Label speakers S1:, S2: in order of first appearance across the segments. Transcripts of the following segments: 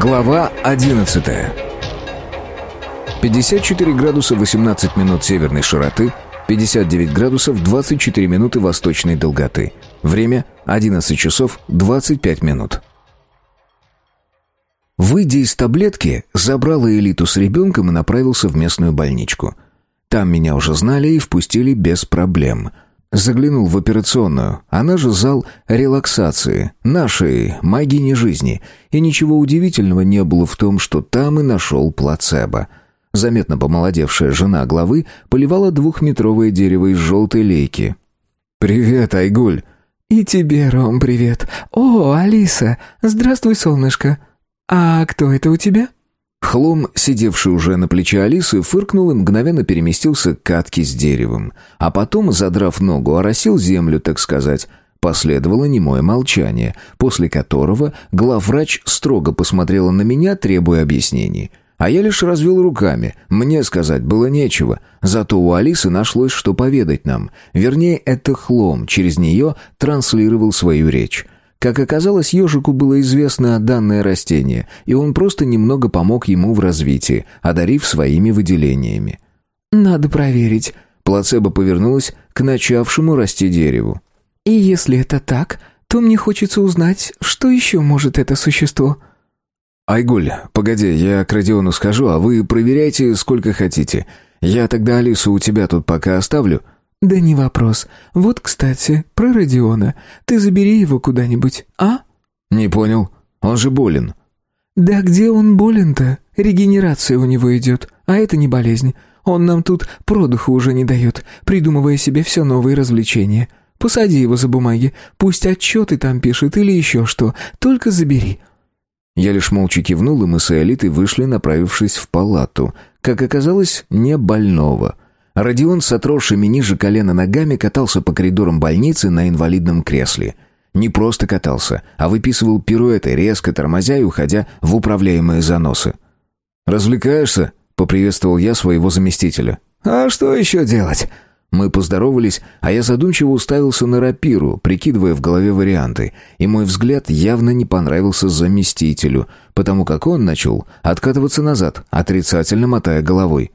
S1: Глава 11 54 градуса 18 минут северной широты, 59 градусов 24 минуты восточной долготы. Время 11 часов 25 минут. Выйдя из таблетки, забрал элиту с ребенком и направился в местную больничку. Там меня уже знали и впустили без проблем – Заглянул в операционную, она же зал релаксации, нашей магини жизни, и ничего удивительного не было в том, что там и нашел плацебо. Заметно помолодевшая жена главы поливала двухметровое дерево из желтой лейки. «Привет, Айгуль!»
S2: «И тебе, Ром, привет! О, Алиса! Здравствуй, солнышко! А кто это у тебя?»
S1: Хлом, сидевший уже на плече Алисы, фыркнул и мгновенно переместился к катке с деревом. А потом, задрав ногу, оросил землю, так сказать. Последовало немое молчание, после которого главврач строго посмотрела на меня, требуя объяснений. А я лишь развел руками. Мне сказать было нечего. Зато у Алисы нашлось, что поведать нам. Вернее, это хлом через нее транслировал свою речь. Как оказалось, ежику было известно данное растение, и он просто немного помог ему в развитии, одарив своими выделениями.
S2: «Надо проверить».
S1: Плацебо повернулась к начавшему расти дереву.
S2: «И если это так, то мне хочется узнать, что еще может это существо».
S1: «Айгуль, погоди, я к Родиону скажу, а вы проверяйте сколько хотите. Я тогда Алису у тебя тут пока оставлю».
S2: «Да не вопрос. Вот, кстати, про Родиона. Ты забери его куда-нибудь, а?»
S1: «Не понял. Он же болен».
S2: «Да где он болен-то? Регенерация у него идет, а это не болезнь. Он нам тут продыху уже не дает, придумывая себе все новые развлечения. Посади его за бумаги, пусть отчеты там пишет или еще что, только забери».
S1: Я лишь молча кивнул, и мы с Элитой вышли, направившись в палату. Как оказалось, не больного. Родион с отросшими ниже колена ногами катался по коридорам больницы на инвалидном кресле. Не просто катался, а выписывал пируэты, резко тормозя и уходя в управляемые заносы. «Развлекаешься?» — поприветствовал я своего заместителя.
S2: «А что еще делать?»
S1: Мы поздоровались, а я задумчиво уставился на рапиру, прикидывая в голове варианты, и мой взгляд явно не понравился заместителю, потому как он начал откатываться назад, отрицательно мотая головой.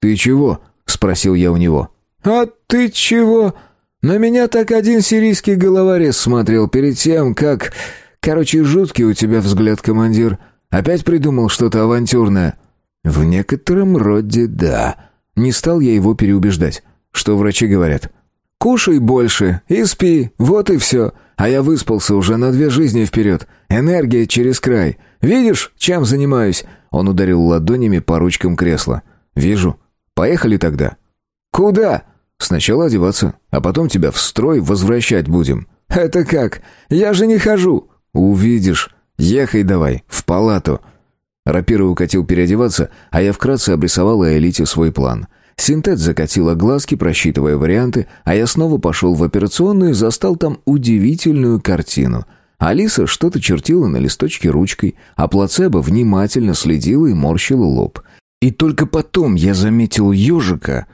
S1: «Ты чего?» Спросил я у него.
S2: «А ты чего? На меня так один сирийский головорез смотрел перед тем, как... Короче, жуткий у тебя взгляд, командир. Опять придумал что-то авантюрное?»
S1: «В некотором роде да». Не стал я его переубеждать. Что врачи говорят?
S2: «Кушай больше и спи, вот и все. А я выспался уже на две жизни вперед. Энергия через край. Видишь, чем занимаюсь?»
S1: Он ударил ладонями по ручкам кресла. «Вижу. Поехали тогда».
S2: «Куда?»
S1: «Сначала одеваться, а потом тебя в строй возвращать будем».
S2: «Это как? Я же не хожу».
S1: «Увидишь. Ехай давай, в палату». Рапира укатил переодеваться, а я вкратце обрисовал Элите свой план. Синтет закатила глазки, просчитывая варианты, а я снова пошел в операционную и застал там удивительную картину. Алиса что-то чертила на листочке ручкой, а плацебо внимательно следила и морщила лоб. И только потом я заметил ежика,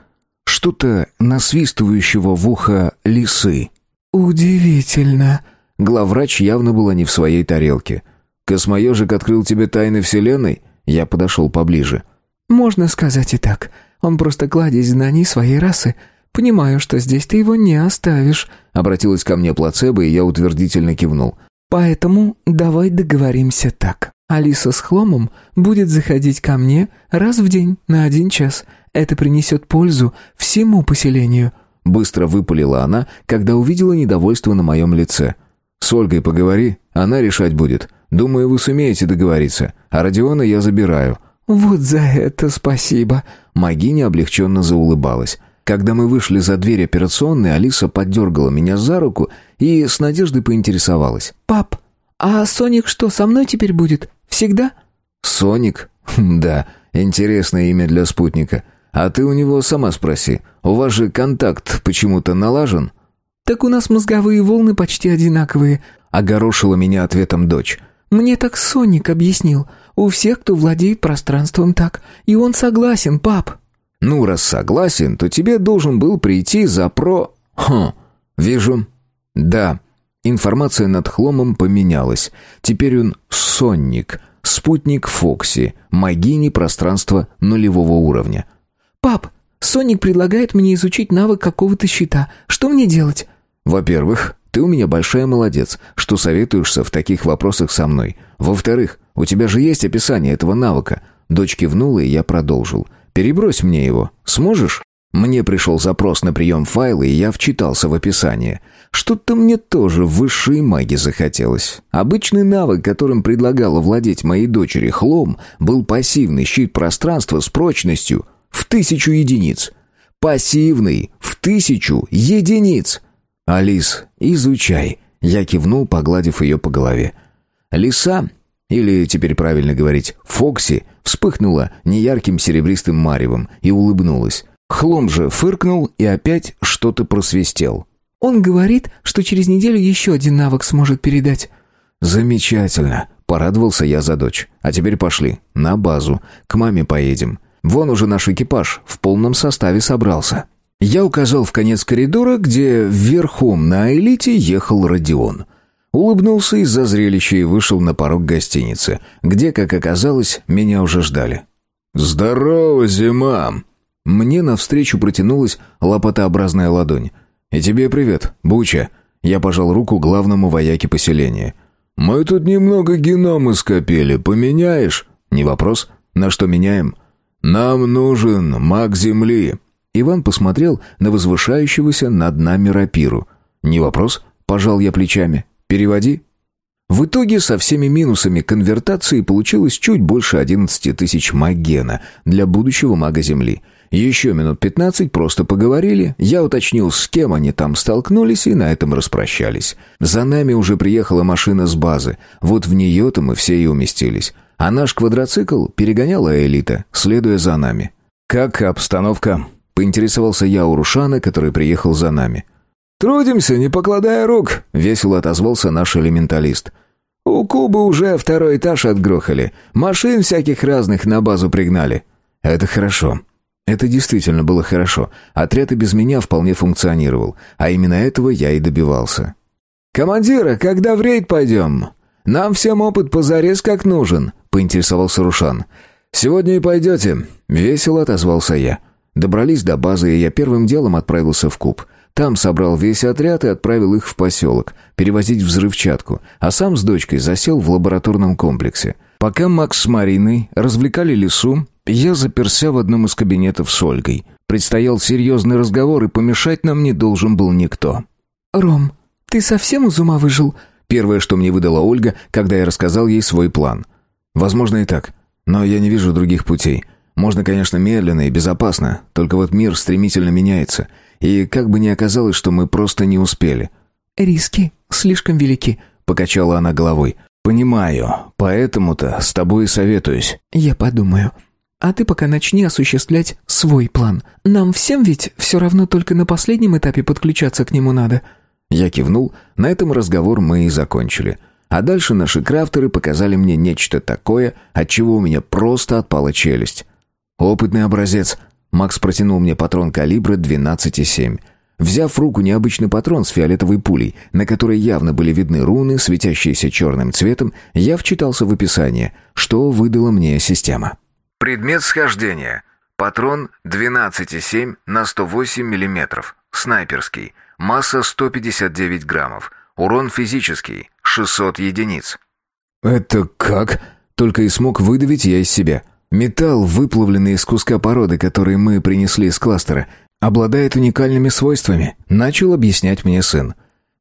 S1: что-то насвистывающего в ухо лисы.
S2: «Удивительно».
S1: Главврач явно была не в своей тарелке. «Космоежик открыл тебе тайны Вселенной?» Я подошел поближе.
S2: «Можно сказать и так. Он просто кладезь знаний своей расы. Понимаю, что здесь ты его не оставишь», —
S1: обратилась ко мне плацебо, и я утвердительно кивнул.
S2: «Поэтому давай договоримся так. Алиса с Хломом будет заходить ко мне раз в день на один час. Это принесет пользу всему поселению».
S1: Быстро выпалила она, когда увидела недовольство на моем лице. «С Ольгой поговори, она решать будет. Думаю, вы сумеете договориться. А Родиона я забираю».
S2: «Вот за это спасибо».
S1: Магиня облегченно заулыбалась. Когда мы вышли за дверь операционной, Алиса поддергала меня за руку и с надеждой поинтересовалась.
S2: «Пап, а Соник что, со мной теперь будет? Всегда?»
S1: «Соник? Да, интересное имя для спутника. А ты у него сама спроси. У вас же контакт почему-то налажен?»
S2: «Так у нас мозговые волны почти одинаковые», —
S1: огорошила меня ответом дочь.
S2: «Мне так Соник объяснил. У всех, кто владеет пространством так. И он согласен, пап».
S1: «Ну, раз согласен, то тебе должен был прийти за про...» «Хм, вижу. Да, Информация над хломом поменялась. Теперь он сонник. Спутник Фокси, магини пространства нулевого уровня.
S2: «Пап, Соник предлагает мне изучить навык какого-то щита. Что мне делать?»
S1: «Во-первых, ты у меня большая молодец, что советуешься в таких вопросах со мной. Во-вторых, у тебя же есть описание этого навыка». Дочь кивнула, и я продолжил. «Перебрось мне его. Сможешь?» Мне пришел запрос на прием файла, и я вчитался в описание. Что-то мне тоже высшей маги захотелось. Обычный навык, которым предлагала владеть моей дочери Хлом, был пассивный щит пространства с прочностью в тысячу единиц. Пассивный в тысячу единиц. «Алис, изучай», — я кивнул, погладив ее по голове. Лиса, или теперь правильно говорить, Фокси, вспыхнула неярким серебристым маревом и улыбнулась. Хлом же фыркнул и опять что-то просвистел.
S2: «Он говорит, что через неделю еще один навык сможет передать».
S1: «Замечательно», — порадовался я за дочь. «А теперь пошли, на базу, к маме поедем. Вон уже наш экипаж в полном составе собрался». Я указал в конец коридора, где верхом на элите ехал Родион. Улыбнулся из-за зрелища и вышел на порог гостиницы, где, как оказалось, меня уже ждали. «Здорово, зима!» Мне навстречу протянулась лопатообразная ладонь. «И тебе привет, Буча!» Я пожал руку главному вояке поселения. «Мы тут немного генома скопили, поменяешь?» «Не вопрос. На что меняем?» «Нам нужен маг Земли». Иван посмотрел на возвышающегося над нами рапиру. «Не вопрос. Пожал я плечами. Переводи». В итоге со всеми минусами конвертации получилось чуть больше 11 тысяч магена для будущего мага Земли – еще минут пятнадцать просто поговорили, я уточнил, с кем они там столкнулись, и на этом распрощались. За нами уже приехала машина с базы, вот в нее-то мы все и уместились. А наш квадроцикл перегоняла элита, следуя за нами. «Как обстановка?» — поинтересовался я у Рушана, который приехал за нами.
S3: «Трудимся, не покладая рук», — весело отозвался наш элементалист. «У Кубы уже второй этаж отгрохали. Машин всяких разных на базу пригнали».
S1: «Это хорошо. Это действительно было хорошо. Отряд и без меня вполне функционировал. А именно этого я и добивался.
S3: «Командира, когда в рейд пойдем? Нам всем опыт позарез как нужен», — поинтересовался Рушан.
S1: «Сегодня и пойдете», — весело отозвался я. Добрались до базы, и я первым делом отправился в Куб. Там собрал весь отряд и отправил их в поселок, перевозить взрывчатку, а сам с дочкой засел в лабораторном комплексе. Пока Макс с Мариной развлекали лесу, я заперся в одном из кабинетов с Ольгой. Предстоял серьезный разговор, и помешать нам не должен был никто.
S2: «Ром, ты совсем из ума выжил?»
S1: Первое, что мне выдала Ольга, когда я рассказал ей свой план. «Возможно и так, но я не вижу других путей. Можно, конечно, медленно и безопасно, только вот мир стремительно меняется, и как бы ни оказалось, что мы просто не успели».
S2: «Риски слишком велики», —
S1: покачала она головой. «Понимаю, поэтому-то с тобой и советуюсь».
S2: «Я подумаю», а ты пока начни осуществлять свой план. Нам всем ведь все равно только на последнем этапе подключаться к нему надо».
S1: Я кивнул, на этом разговор мы и закончили. А дальше наши крафтеры показали мне нечто такое, от чего у меня просто отпала челюсть. «Опытный образец». Макс протянул мне патрон калибра 12,7. Взяв в руку необычный патрон с фиолетовой пулей, на которой явно были видны руны, светящиеся черным цветом, я вчитался в описание, что выдала мне система.
S4: Предмет схождения. Патрон 12,7 на 108 мм. Снайперский. Масса 159 граммов. Урон физический. 600 единиц.
S1: «Это как?» Только и смог выдавить я из себя. Металл, выплавленный из куска породы, который мы принесли из кластера, обладает уникальными свойствами, начал объяснять мне сын.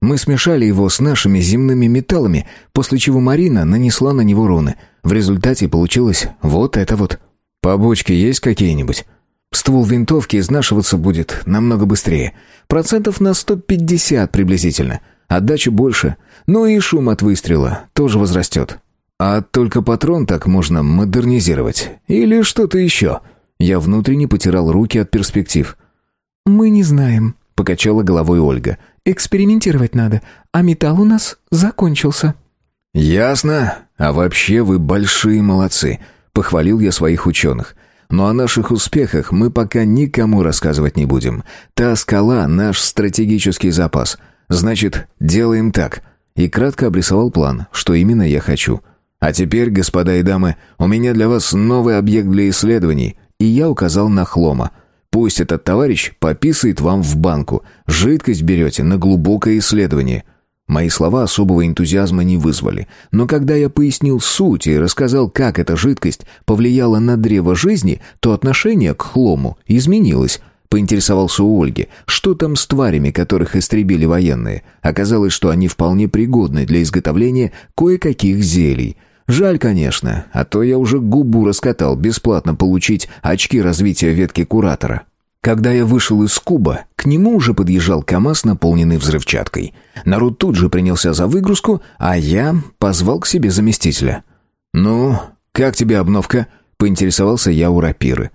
S1: Мы смешали его с нашими земными металлами, после чего Марина нанесла на него руны. В результате получилось вот это вот. Побочки есть какие-нибудь? Ствол винтовки изнашиваться будет намного быстрее. Процентов на 150 приблизительно. Отдача больше. Ну и шум от выстрела тоже возрастет. А только патрон так можно модернизировать. Или что-то еще. Я внутренне потирал руки от перспектив.
S2: «Мы не знаем», —
S1: покачала головой Ольга.
S2: «Экспериментировать надо, а металл у нас закончился».
S1: «Ясно. А вообще вы большие молодцы. Похвалил я своих ученых. Но о наших успехах мы пока никому рассказывать не будем. Та скала — наш стратегический запас. Значит, делаем так. И кратко обрисовал план, что именно я хочу. А теперь, господа и дамы, у меня для вас новый объект для исследований, и я указал на хлома. Пусть этот товарищ пописает вам в банку. Жидкость берете на глубокое исследование. Мои слова особого энтузиазма не вызвали, но когда я пояснил суть и рассказал, как эта жидкость повлияла на древо жизни, то отношение к хлому изменилось. Поинтересовался у Ольги, что там с тварями, которых истребили военные. Оказалось, что они вполне пригодны для изготовления кое-каких зелий. Жаль, конечно, а то я уже губу раскатал бесплатно получить очки развития ветки куратора. Когда я вышел из куба, к нему уже подъезжал КАМАЗ, наполненный взрывчаткой. Народ тут же принялся за выгрузку, а я позвал к себе заместителя. «Ну, как тебе обновка?» — поинтересовался я у рапиры.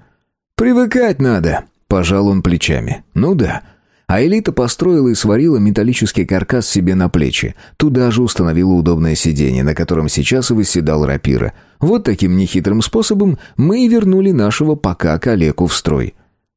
S1: «Привыкать надо», — пожал он плечами. «Ну да». А элита построила и сварила металлический каркас себе на плечи. Туда же установила удобное сиденье, на котором сейчас и восседал рапира. Вот таким нехитрым способом мы и вернули нашего пока калеку в строй.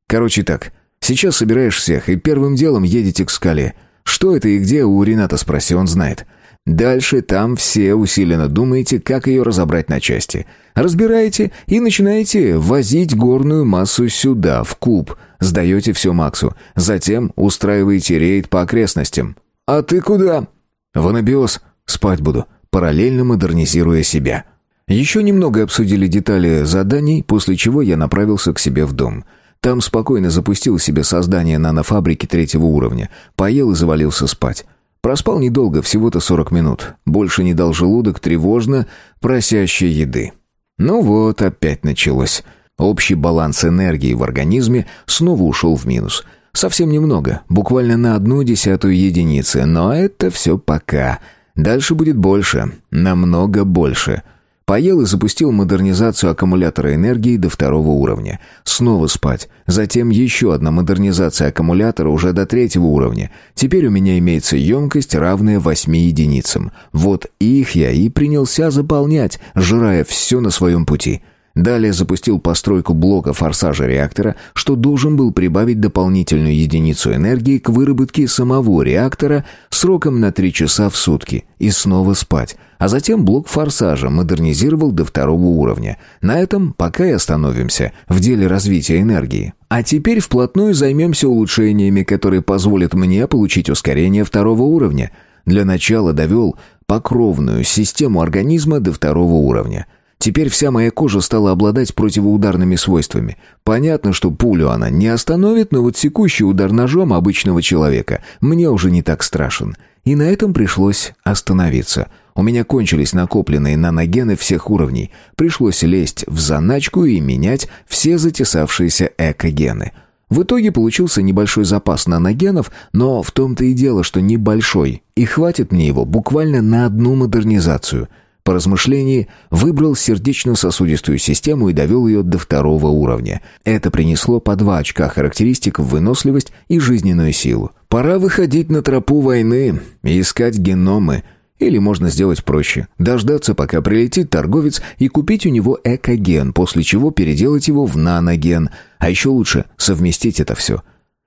S1: Короче так, сейчас собираешь всех и первым делом едете к скале. Что это и где, у Рената спроси, он знает. Дальше там все усиленно думаете, как ее разобрать на части. Разбираете и начинаете возить горную массу сюда, в куб – Сдаете все Максу. Затем устраиваете рейд по окрестностям. «А ты куда?» «В анабиоз. Спать буду, параллельно модернизируя себя». Еще немного обсудили детали заданий, после чего я направился к себе в дом. Там спокойно запустил себе создание нанофабрики третьего уровня, поел и завалился спать. Проспал недолго, всего-то 40 минут. Больше не дал желудок тревожно, просящей еды. Ну вот, опять началось. Общий баланс энергии в организме снова ушел в минус. Совсем немного, буквально на одну десятую единицы, но это все пока. Дальше будет больше, намного больше. Поел и запустил модернизацию аккумулятора энергии до второго уровня. Снова спать. Затем еще одна модернизация аккумулятора уже до третьего уровня. Теперь у меня имеется емкость, равная 8 единицам. Вот их я и принялся заполнять, жрая все на своем пути. Далее запустил постройку блока форсажа реактора, что должен был прибавить дополнительную единицу энергии к выработке самого реактора сроком на 3 часа в сутки и снова спать. А затем блок форсажа модернизировал до второго уровня. На этом пока и остановимся в деле развития энергии. А теперь вплотную займемся улучшениями, которые позволят мне получить ускорение второго уровня. Для начала довел покровную систему организма до второго уровня – Теперь вся моя кожа стала обладать противоударными свойствами. Понятно, что пулю она не остановит, но вот секущий удар ножом обычного человека мне уже не так страшен. И на этом пришлось остановиться. У меня кончились накопленные наногены всех уровней. Пришлось лезть в заначку и менять все затесавшиеся экогены. В итоге получился небольшой запас наногенов, но в том-то и дело, что небольшой, и хватит мне его буквально на одну модернизацию – по размышлении, выбрал сердечно-сосудистую систему и довел ее до второго уровня. Это принесло по два очка характеристик в выносливость и жизненную силу. Пора выходить на тропу войны и искать геномы. Или можно сделать проще. Дождаться, пока прилетит торговец, и купить у него экоген, после чего переделать его в наноген. А еще лучше совместить это все.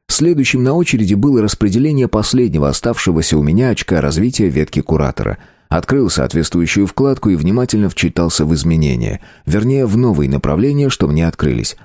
S1: Следующим на очереди было распределение последнего оставшегося у меня очка развития ветки куратора – Открыл соответствующую вкладку и внимательно вчитался в изменения. Вернее, в новые направления, что мне открылись.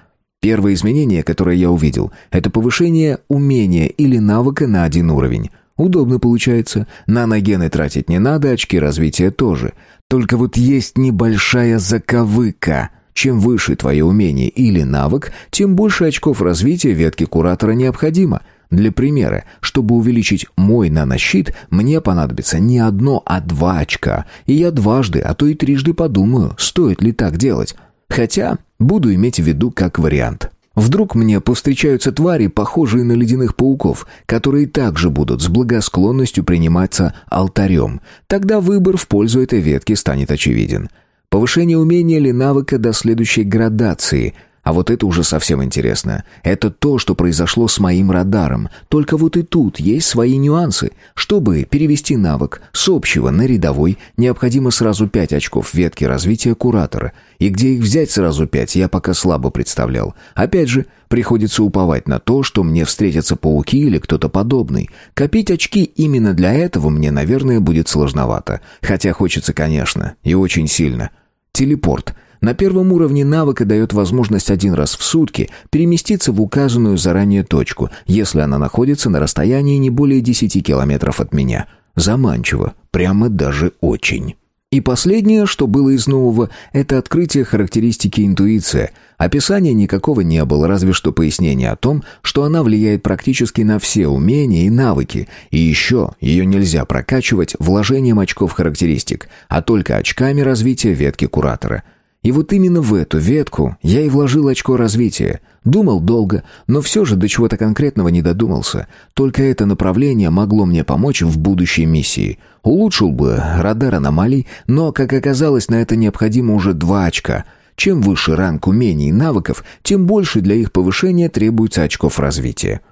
S1: Первое изменение, которое я увидел, это повышение умения или навыка на один уровень. Удобно получается. Наногены тратить не надо, очки развития тоже. Только вот есть небольшая заковыка. Чем выше твое умение или навык, тем больше очков развития ветки куратора необходимо – для примера, чтобы увеличить мой нанощит, мне понадобится не одно, а два очка. И я дважды, а то и трижды подумаю, стоит ли так делать. Хотя буду иметь в виду как вариант. Вдруг мне повстречаются твари, похожие на ледяных пауков, которые также будут с благосклонностью приниматься алтарем. Тогда выбор в пользу этой ветки станет очевиден. Повышение умения или навыка до следующей градации – А вот это уже совсем интересно. Это то, что произошло с моим радаром. Только вот и тут есть свои нюансы. Чтобы перевести навык с общего на рядовой, необходимо сразу 5 очков ветки развития куратора. И где их взять сразу 5, я пока слабо представлял. Опять же, приходится уповать на то, что мне встретятся пауки или кто-то подобный. Копить очки именно для этого мне, наверное, будет сложновато. Хотя хочется, конечно, и очень сильно. Телепорт — на первом уровне навыка дает возможность один раз в сутки переместиться в указанную заранее точку, если она находится на расстоянии не более 10 километров от меня. Заманчиво, прямо даже очень. И последнее, что было из нового, это открытие характеристики интуиция. Описания никакого не было, разве что пояснение о том, что она влияет практически на все умения и навыки. И еще ее нельзя прокачивать вложением очков характеристик, а только очками развития ветки куратора. И вот именно в эту ветку я и вложил очко развития. Думал долго, но все же до чего-то конкретного не додумался. Только это направление могло мне помочь в будущей миссии. Улучшил бы радар аномалий, но, как оказалось, на это необходимо уже два очка. Чем выше ранг умений и навыков, тем больше для их повышения требуется очков развития.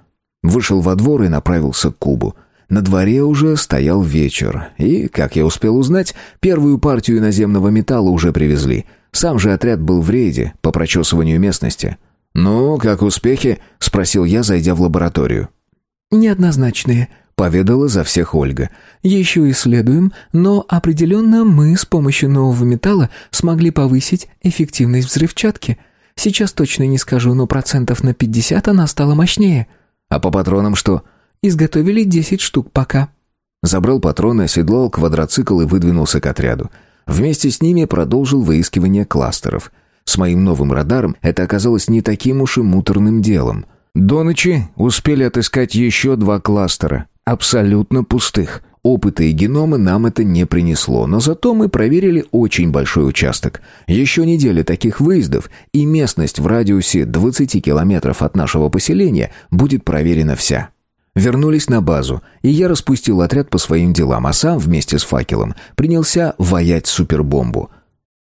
S1: Вышел во двор и направился к кубу. На дворе уже стоял вечер, и, как я успел узнать, первую партию наземного металла уже привезли — сам же отряд был в рейде по прочесыванию местности. «Ну, как успехи?» — спросил я, зайдя в лабораторию.
S2: «Неоднозначные», — поведала за всех Ольга. «Еще исследуем, но определенно мы с помощью нового металла смогли повысить эффективность взрывчатки. Сейчас точно не скажу, но процентов на пятьдесят она стала мощнее».
S1: «А по патронам что?»
S2: «Изготовили десять штук пока».
S1: Забрал патроны, оседлал квадроцикл и выдвинулся к отряду. Вместе с ними продолжил выискивание кластеров. С моим новым радаром это оказалось не таким уж и муторным делом. До ночи успели отыскать еще два кластера, абсолютно пустых. Опыта и геномы нам это не принесло, но зато мы проверили очень большой участок. Еще неделя таких выездов, и местность в радиусе 20 километров от нашего поселения будет проверена вся. Вернулись на базу, и я распустил отряд по своим делам, а сам вместе с факелом принялся ваять супербомбу.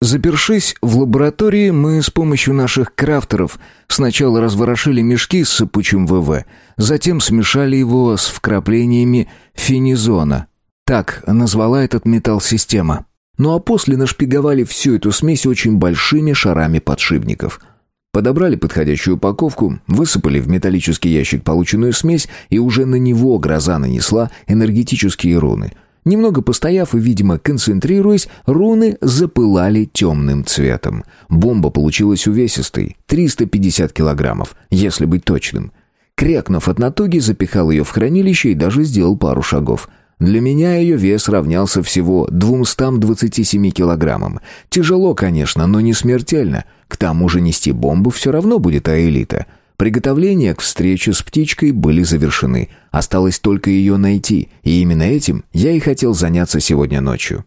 S1: Запершись в лаборатории, мы с помощью наших крафтеров сначала разворошили мешки с сыпучим ВВ, затем смешали его с вкраплениями фенизона. Так назвала этот металл система. Ну а после нашпиговали всю эту смесь очень большими шарами подшипников – Подобрали подходящую упаковку, высыпали в металлический ящик полученную смесь, и уже на него гроза нанесла энергетические руны. Немного постояв и, видимо, концентрируясь, руны запылали темным цветом. Бомба получилась увесистой, 350 килограммов, если быть точным. Крякнув от натуги, запихал ее в хранилище и даже сделал пару шагов – для меня ее вес равнялся всего 227 килограммам. Тяжело, конечно, но не смертельно. К тому же нести бомбу все равно будет аэлита. Приготовления к встрече с птичкой были завершены. Осталось только ее найти, и именно этим я и хотел заняться сегодня ночью.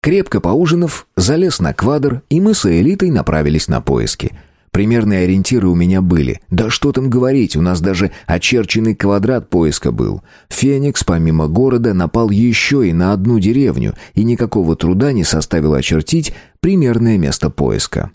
S1: Крепко поужинав, залез на квадр, и мы с элитой направились на поиски – Примерные ориентиры у меня были. Да что там говорить, у нас даже очерченный квадрат поиска был. Феникс, помимо города, напал еще и на одну деревню, и никакого труда не составило очертить примерное место поиска.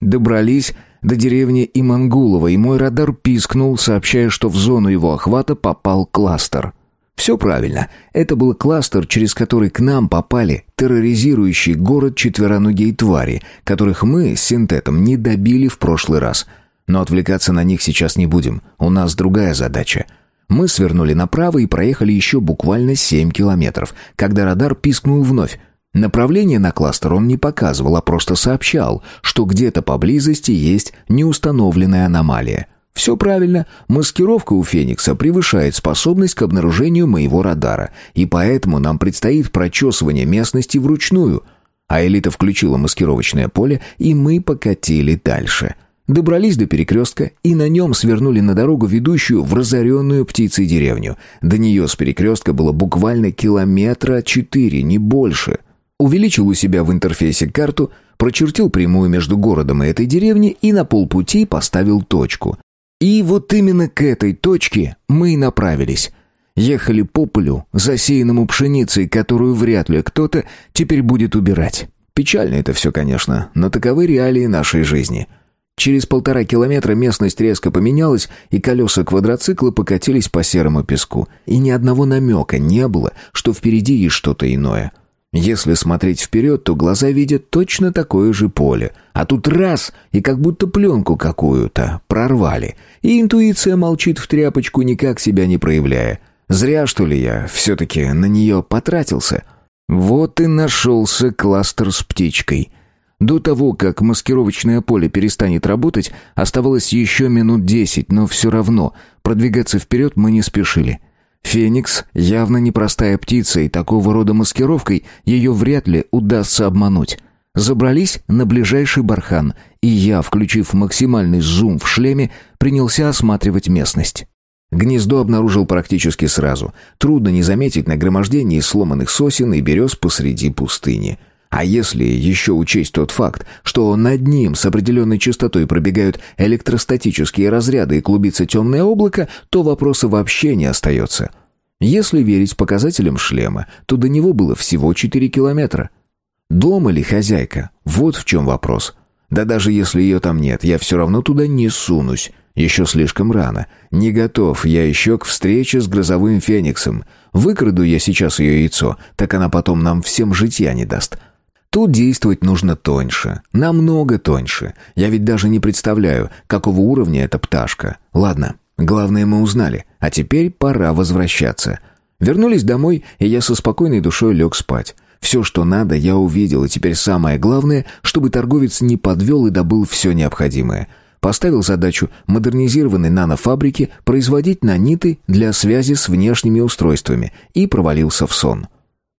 S1: Добрались до деревни Имангулова, и мой радар пискнул, сообщая, что в зону его охвата попал кластер. Все правильно. Это был кластер, через который к нам попали терроризирующий город четвероногие твари, которых мы с синтетом не добили в прошлый раз. Но отвлекаться на них сейчас не будем. У нас другая задача. Мы свернули направо и проехали еще буквально 7 километров, когда радар пискнул вновь. Направление на кластер он не показывал, а просто сообщал, что где-то поблизости есть неустановленная аномалия – все правильно, маскировка у Феникса превышает способность к обнаружению моего радара, и поэтому нам предстоит прочесывание местности вручную. А элита включила маскировочное поле, и мы покатили дальше. Добрались до перекрестка и на нем свернули на дорогу, ведущую в разоренную птицей деревню. До нее с перекрестка было буквально километра четыре, не больше. Увеличил у себя в интерфейсе карту, прочертил прямую между городом и этой деревней и на полпути поставил точку. И вот именно к этой точке мы и направились. Ехали по полю, засеянному пшеницей, которую вряд ли кто-то теперь будет убирать. Печально это все, конечно, но таковы реалии нашей жизни. Через полтора километра местность резко поменялась, и колеса квадроцикла покатились по серому песку. И ни одного намека не было, что впереди есть что-то иное. Если смотреть вперед, то глаза видят точно такое же поле. А тут раз, и как будто пленку какую-то прорвали. И интуиция молчит в тряпочку, никак себя не проявляя. Зря, что ли, я все-таки на нее потратился. Вот и нашелся кластер с птичкой. До того, как маскировочное поле перестанет работать, оставалось еще минут десять, но все равно продвигаться вперед мы не спешили. Феникс явно непростая птица, и такого рода маскировкой ее вряд ли удастся обмануть. Забрались на ближайший бархан, и я, включив максимальный зум в шлеме, принялся осматривать местность. Гнездо обнаружил практически сразу. Трудно не заметить нагромождение сломанных сосен и берез посреди пустыни. А если еще учесть тот факт, что над ним с определенной частотой пробегают электростатические разряды и клубится темное облако, то вопроса вообще не остается. Если верить показателям шлема, то до него было всего 4 километра. Дома ли хозяйка? Вот в чем вопрос. Да даже если ее там нет, я все равно туда не сунусь. Еще слишком рано. Не готов я еще к встрече с грозовым фениксом. Выкраду я сейчас ее яйцо, так она потом нам всем житья не даст. Тут действовать нужно тоньше, намного тоньше. Я ведь даже не представляю, какого уровня эта пташка. Ладно, главное мы узнали, а теперь пора возвращаться. Вернулись домой, и я со спокойной душой лег спать. Все, что надо, я увидел, и теперь самое главное, чтобы торговец не подвел и добыл все необходимое. Поставил задачу модернизированной нанофабрики производить наниты для связи с внешними устройствами и провалился в сон.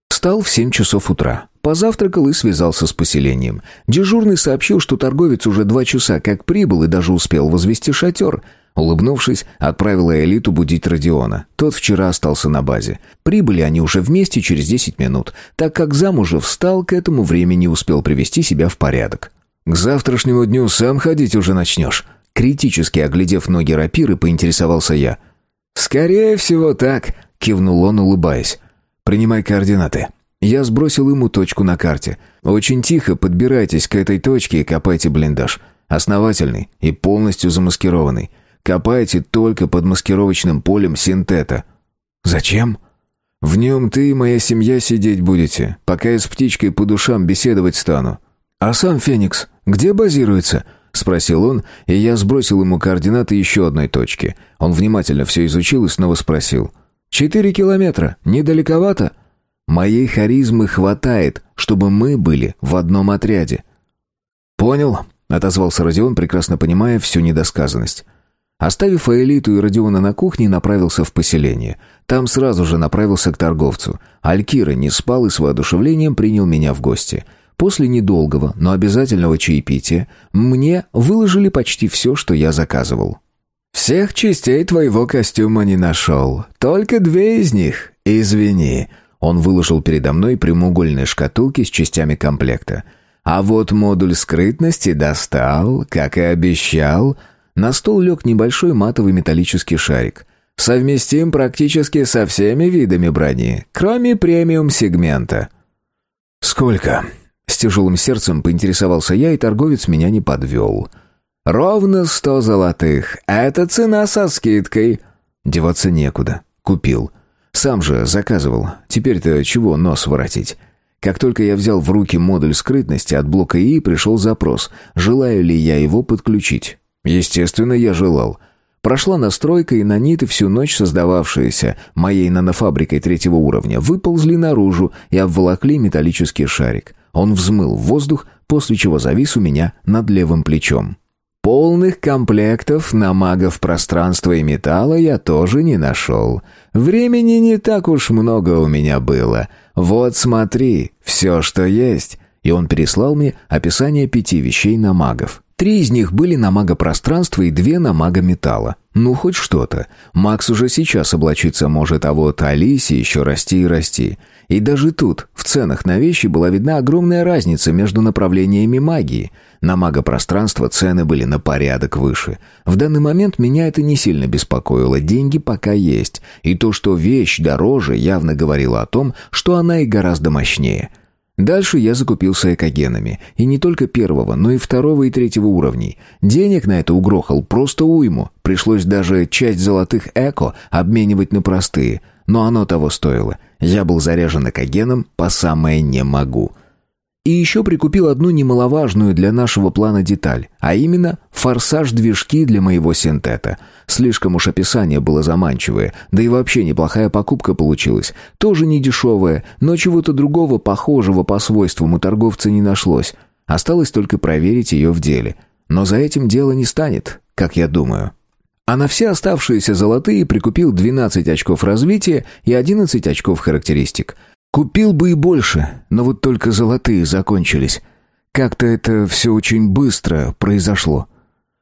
S1: Встал в семь часов утра. Позавтракал и связался с поселением. Дежурный сообщил, что торговец уже два часа как прибыл и даже успел возвести шатер. Улыбнувшись, отправила элиту будить Родиона. Тот вчера остался на базе. Прибыли они уже вместе через десять минут, так как зам уже встал, к этому времени успел привести себя в порядок. «К завтрашнему дню сам ходить уже начнешь?» Критически оглядев ноги рапиры, поинтересовался я. «Скорее всего так», — кивнул он, улыбаясь. «Принимай координаты». Я сбросил ему точку на карте. Очень тихо подбирайтесь к этой точке и копайте блиндаж. Основательный и полностью замаскированный. Копайте только под маскировочным полем синтета. Зачем? В нем ты и моя семья сидеть будете, пока я с птичкой по душам беседовать стану. А сам Феникс где базируется? Спросил он, и я сбросил ему координаты еще одной точки. Он внимательно все изучил и снова спросил. «Четыре километра. Недалековато?» Моей харизмы хватает, чтобы мы были в одном отряде». «Понял», — отозвался Родион, прекрасно понимая всю недосказанность. Оставив Аэлиту и Родиона на кухне, направился в поселение. Там сразу же направился к торговцу. Алькира не спал и с воодушевлением принял меня в гости. После недолгого, но обязательного чаепития мне выложили почти все, что я заказывал. «Всех частей твоего костюма не нашел. Только две из них. Извини», он выложил передо мной прямоугольные шкатулки с частями комплекта. А вот модуль скрытности достал, как и обещал. На стол лег небольшой матовый металлический шарик. Совместим практически со всеми видами брони, кроме премиум-сегмента. «Сколько?» С тяжелым сердцем поинтересовался я, и торговец меня не подвел. «Ровно сто золотых. Это цена со скидкой». Деваться некуда. Купил. Сам же заказывал. Теперь-то чего нос воротить? Как только я взял в руки модуль скрытности от блока ИИ, пришел запрос, желаю ли я его подключить. Естественно, я желал. Прошла настройка, и наниты, всю ночь создававшиеся моей нанофабрикой третьего уровня, выползли наружу и обволокли металлический шарик. Он взмыл в воздух, после чего завис у меня над левым плечом. Полных комплектов на магов пространства и металла я тоже не нашел. Времени не так уж много у меня было. Вот смотри, все, что есть. И он переслал мне описание пяти вещей на магов. Три из них были на мага пространства и две на мага металла. Ну, хоть что-то. Макс уже сейчас облачиться может, а вот Алисе еще расти и расти. И даже тут, в ценах на вещи, была видна огромная разница между направлениями магии. На магопространство цены были на порядок выше. В данный момент меня это не сильно беспокоило, деньги пока есть. И то, что вещь дороже, явно говорило о том, что она и гораздо мощнее. Дальше я закупился экогенами. И не только первого, но и второго и третьего уровней. Денег на это угрохал просто уйму. Пришлось даже часть золотых эко обменивать на простые. Но оно того стоило. Я был заряжен экогеном по самое «не могу». И еще прикупил одну немаловажную для нашего плана деталь, а именно форсаж-движки для моего синтета. Слишком уж описание было заманчивое, да и вообще неплохая покупка получилась. Тоже не дешевая, но чего-то другого похожего по свойствам у торговца не нашлось. Осталось только проверить ее в деле. Но за этим дело не станет, как я думаю. А на все оставшиеся золотые прикупил 12 очков развития и 11 очков характеристик – Купил бы и больше, но вот только золотые закончились. Как-то это все очень быстро произошло.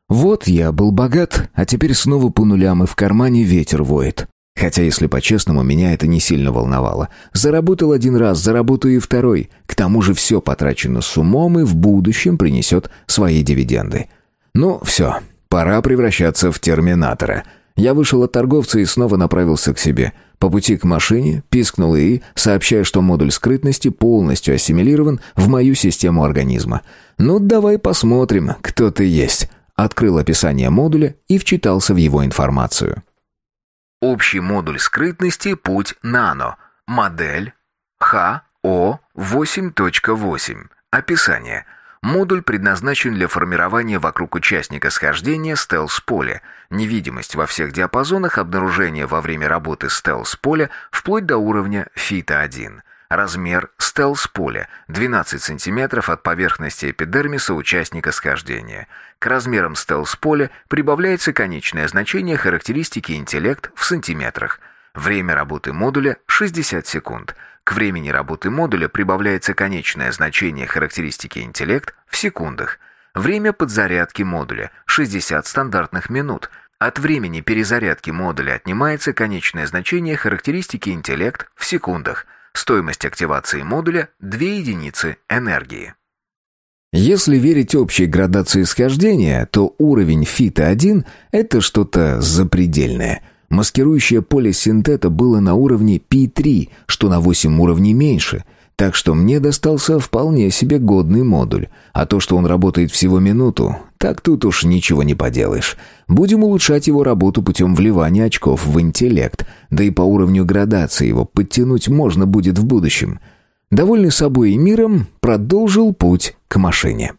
S1: Вот я был богат, а теперь снова по нулям и в кармане ветер воет. Хотя, если по-честному, меня это не сильно волновало. Заработал один раз, заработаю и второй. К тому же все потрачено с умом и в будущем принесет свои дивиденды. Ну, все, пора превращаться в терминатора. Я вышел от торговца и снова направился к себе – по пути к машине пискнул ИИ, сообщая, что модуль скрытности полностью ассимилирован в мою систему организма. «Ну, давай посмотрим, кто ты есть». Открыл описание модуля и вчитался в его информацию.
S4: Общий модуль скрытности «Путь Нано». Модель ХО8.8. Описание – Модуль предназначен для формирования вокруг участника схождения стелс-поля, невидимость во всех диапазонах, обнаружение во время работы стелс-поля вплоть до уровня фита-1. Размер стелс-поля 12 см от поверхности эпидермиса участника схождения. К размерам стелс-поля прибавляется конечное значение характеристики интеллект в сантиметрах. Время работы модуля 60 секунд – к времени работы модуля прибавляется конечное значение характеристики интеллект в секундах. Время подзарядки модуля – 60 стандартных минут. От времени перезарядки модуля отнимается конечное значение характеристики интеллект в секундах. Стоимость активации модуля – 2 единицы энергии.
S1: Если верить общей градации схождения, то уровень фита-1 – это что-то запредельное – Маскирующее поле синтета было на уровне P3, что на 8 уровней меньше, так что мне достался вполне себе годный модуль. А то, что он работает всего минуту, так тут уж ничего не поделаешь. Будем улучшать его работу путем вливания очков в интеллект, да и по уровню градации его подтянуть можно будет в будущем. Довольный собой и миром, продолжил путь к машине.